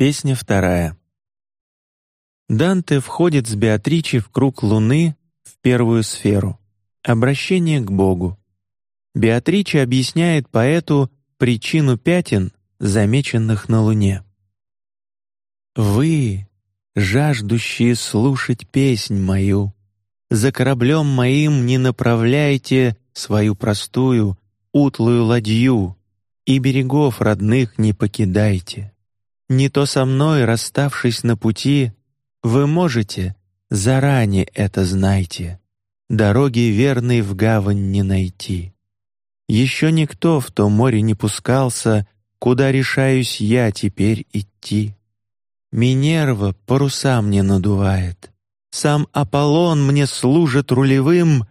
Песня вторая. Данте входит с Беатричи в круг Луны в первую сферу. Обращение к Богу. Беатриче объясняет поэту причину пятен, замеченных на Луне. Вы, жаждущие слушать песнь мою, за кораблем моим не направляйте свою простую утлую ладью и берегов родных не покидайте. Не то со мной, расставшись на пути, вы можете, заранее это знайте, дороги верной в гавань не найти. Еще никто в то море не пускался, куда решаюсь я теперь идти. Минерва паруса мне надувает, сам Аполлон мне служит рулевым,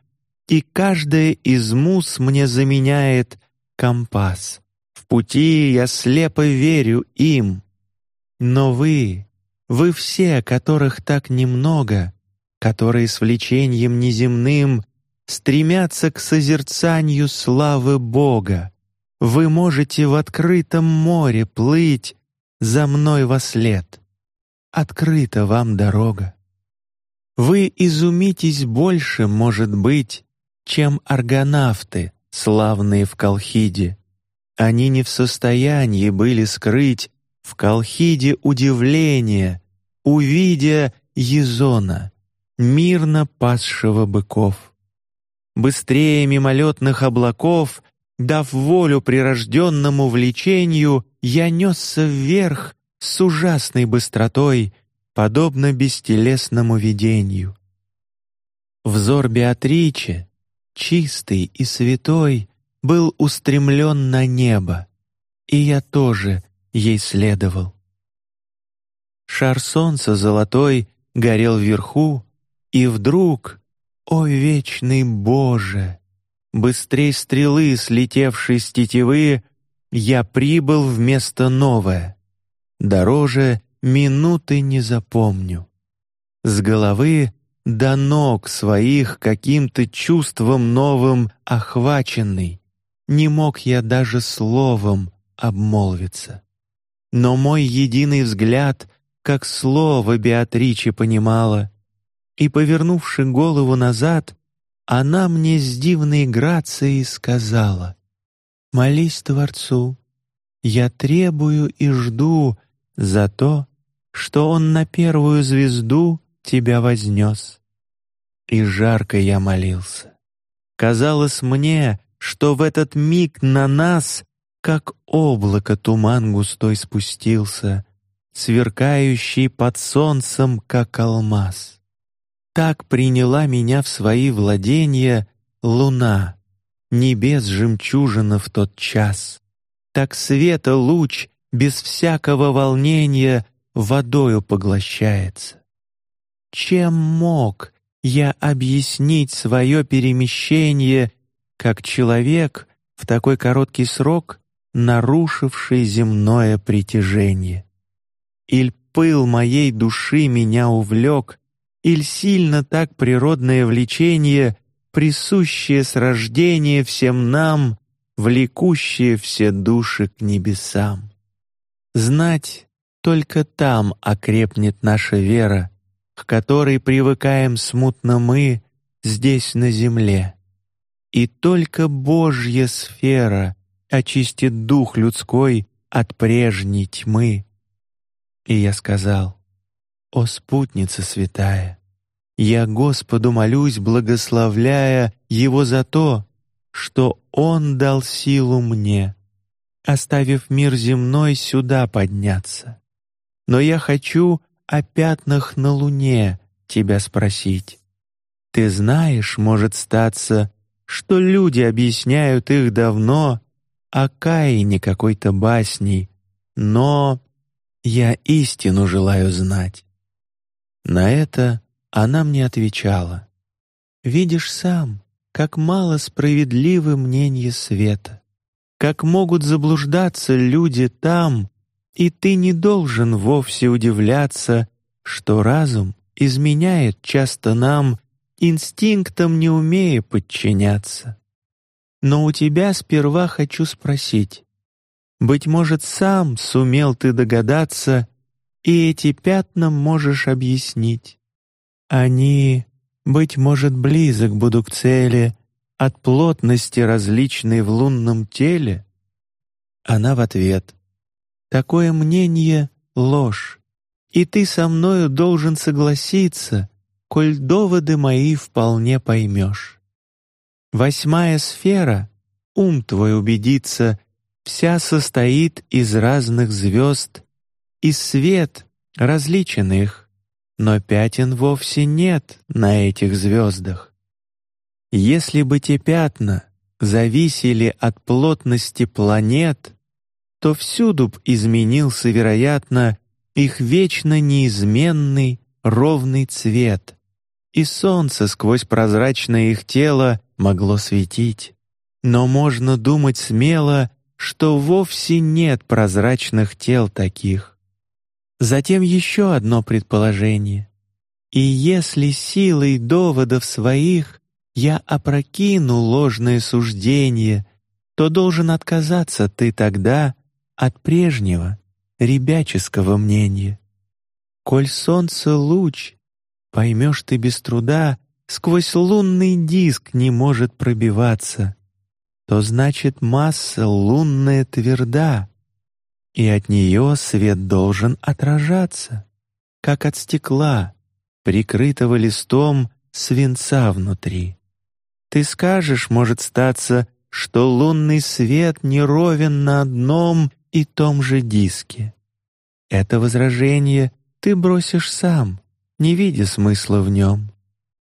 и каждая из мус мне заменяет компас. В пути я слепо верю им. Но вы, вы все, которых так немного, которые с влечением неземным стремятся к созерцанию славы Бога, вы можете в открытом море плыть за мной во след. Открыта вам дорога. Вы изумитесь больше, может быть, чем аргонавты, славные в Колхиде. Они не в состоянии были скрыть в Колхиде удивление, увидя Езона, мирно пасшего быков. Быстрее мимолетных облаков, дав волю прирожденному влечению, я несся вверх с ужасной быстротой, подобно бестелесному видению. Взор Беатриче, чистый и святой, был устремлен на небо, и я тоже ей следовал. Шар солнца золотой горел вверху, и вдруг, о вечный Боже, быстрей стрелы, слетевшей с тетивы, я прибыл в место новое, дороже минуты не запомню. С головы до ног своих каким-то чувством новым охваченный, не мог я даже словом обмолвиться. Но мой единый взгляд, как слово Беатриче понимала, и повернувши голову назад, она мне с дивной грацией сказала: "Молись Творцу, я требую и жду за то, что Он на первую звезду тебя вознес. И жарко я молился. Казалось мне, что в этот миг на нас, как облако, туман густой спустился, сверкающий под солнцем, как алмаз. Так приняла меня в свои владения луна, небес жемчужина в тот час. Так света луч без всякого волнения водою поглощается. Чем мог я объяснить свое перемещение, как человек в такой короткий срок, нарушивший земное притяжение? Иль пыл моей души меня увлек, иль сильно так природное влечение, присущее с рождения всем нам, влекущее все души к небесам. Знать только там окрепнет наша вера, к которой привыкаем смутно мы здесь на земле. И только Божья сфера очистит дух людской от прежней тьмы. И я сказал: О спутница святая, я Господу молюсь, благословляя Его за то, что Он дал силу мне, оставив мир земной сюда подняться. Но я хочу о пятнах на луне тебя спросить. Ты знаешь, может статься, что люди объясняют их давно о Каине какой-то басней, но я истину желаю знать. На это она мне отвечала: видишь сам, как мало справедливы мнения света, как могут заблуждаться люди там, и ты не должен вовсе удивляться, что разум изменяет часто нам, инстинктам не умея подчиняться. Но у тебя сперва хочу спросить: быть может, сам сумел ты догадаться, и эти пятна можешь объяснить. Они, быть может, близок буду к цели от плотности различной в лунном теле. Она в ответ: такое мнение ложь, и ты со мною должен согласиться, коль доводы мои вполне поймешь. Восьмая сфера, ум твой убедится, вся состоит из разных звезд, и свет различен их, но пятен вовсе нет на этих звездах. Если бы те пятна зависели от плотности планет, то всюду б изменился, вероятно, их вечно неизменный ровный цвет, и солнце сквозь прозрачное их тело могло светить. Но можно думать смело, что вовсе нет прозрачных тел таких. Затем еще одно предположение. И если силой доводов своих я опрокину ложное суждение, то должен отказаться ты тогда от прежнего ребяческого мнения. Коль солнце луч, поймешь ты без труда, сквозь лунный диск не может пробиваться, то значит масса лунная тверда, и от нее свет должен отражаться, как от стекла, прикрытого листом свинца внутри. Ты скажешь, может статься, что лунный свет не ровен на одном и том же диске. Это возражение ты бросишь сам, не видя смысла в нем,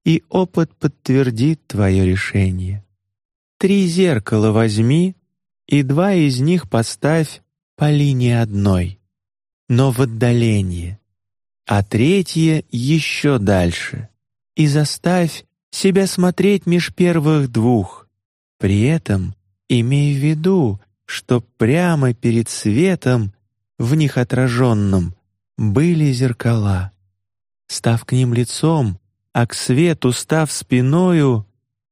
и опыт подтвердит твое решение. Три зеркала возьми и два из них поставь по линии одной, но в отдалении, а третье еще дальше, и заставь себя смотреть меж первых двух. При этом имей в виду, что прямо перед светом в них отраженном были зеркала. Став к ним лицом, а к свету став спиною,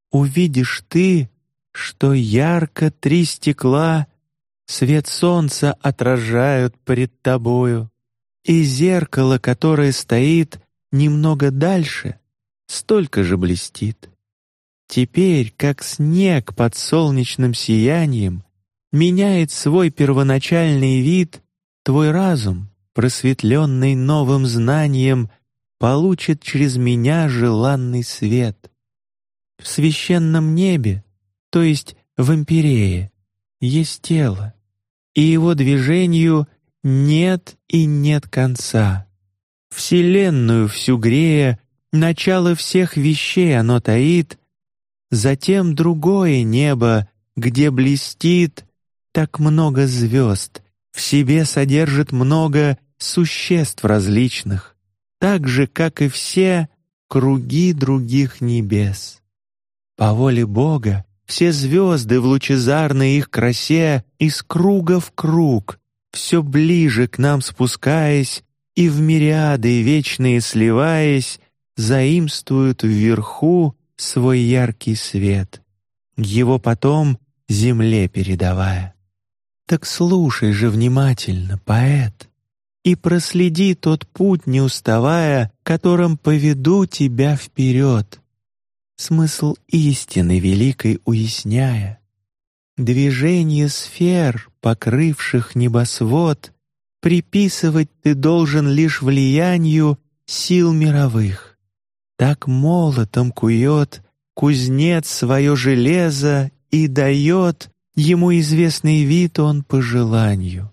увидишь ты, что ярко три стекла Свет солнца отражают пред тобою, и зеркало, которое стоит немного дальше, столько же блестит. Теперь, как снег под солнечным сиянием, меняет свой первоначальный вид, твой разум, просветленный новым знанием, получит через меня желанный свет. В священном небе, то есть в империи, есть тело, и его движению нет и нет конца. Вселенную всю грея, начало всех вещей оно таит, затем другое небо, где блестит так много звезд, в себе содержит много существ различных, так же, как и все круги других небес. По воле Бога все звезды в лучезарной их красе из круга в круг, все ближе к нам спускаясь и в мириады вечные сливаясь, заимствуют вверху свой яркий свет, его потом земле передавая. Так слушай же внимательно, поэт, и проследи тот путь, не уставая, которым поведу тебя вперед смысл истины великой уясняя. Движение сфер, покрывших небосвод, приписывать ты должен лишь влиянию сил мировых. Так молотом кует кузнец свое железо и дает ему известный вид он по желанию,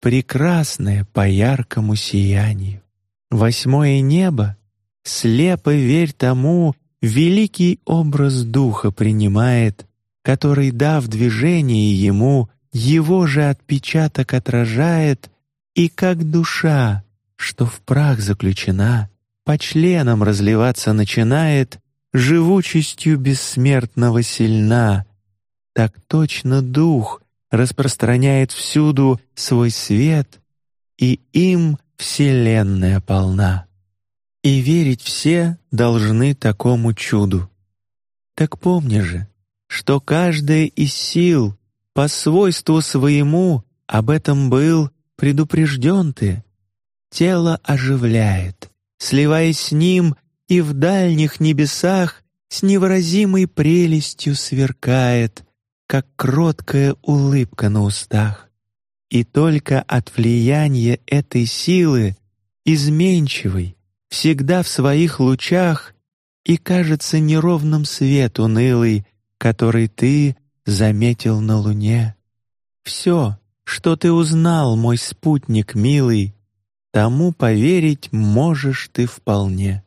прекрасное по яркому сиянию. Восьмое небо, слепо верь тому, великий образ духа принимает, который, дав движение ему, его же отпечаток отражает, и как душа, что в прах заключена, по членам разливаться начинает, живучестью бессмертного сильна, так точно дух распространяет всюду свой свет, и им вселенная полна и верить все должны такому чуду. Так помни же, что каждая из сил по свойству своему об этом был предупрежден ты. тело оживляет, сливаясь с ним и в дальних небесах с невыразимой прелестью сверкает, как кроткая улыбка на устах. И только от влияния этой силы, изменчивой, всегда в своих лучах, и кажется неровным свет унылый, который ты заметил на луне. Все, что ты узнал, мой спутник милый, тому поверить можешь ты вполне.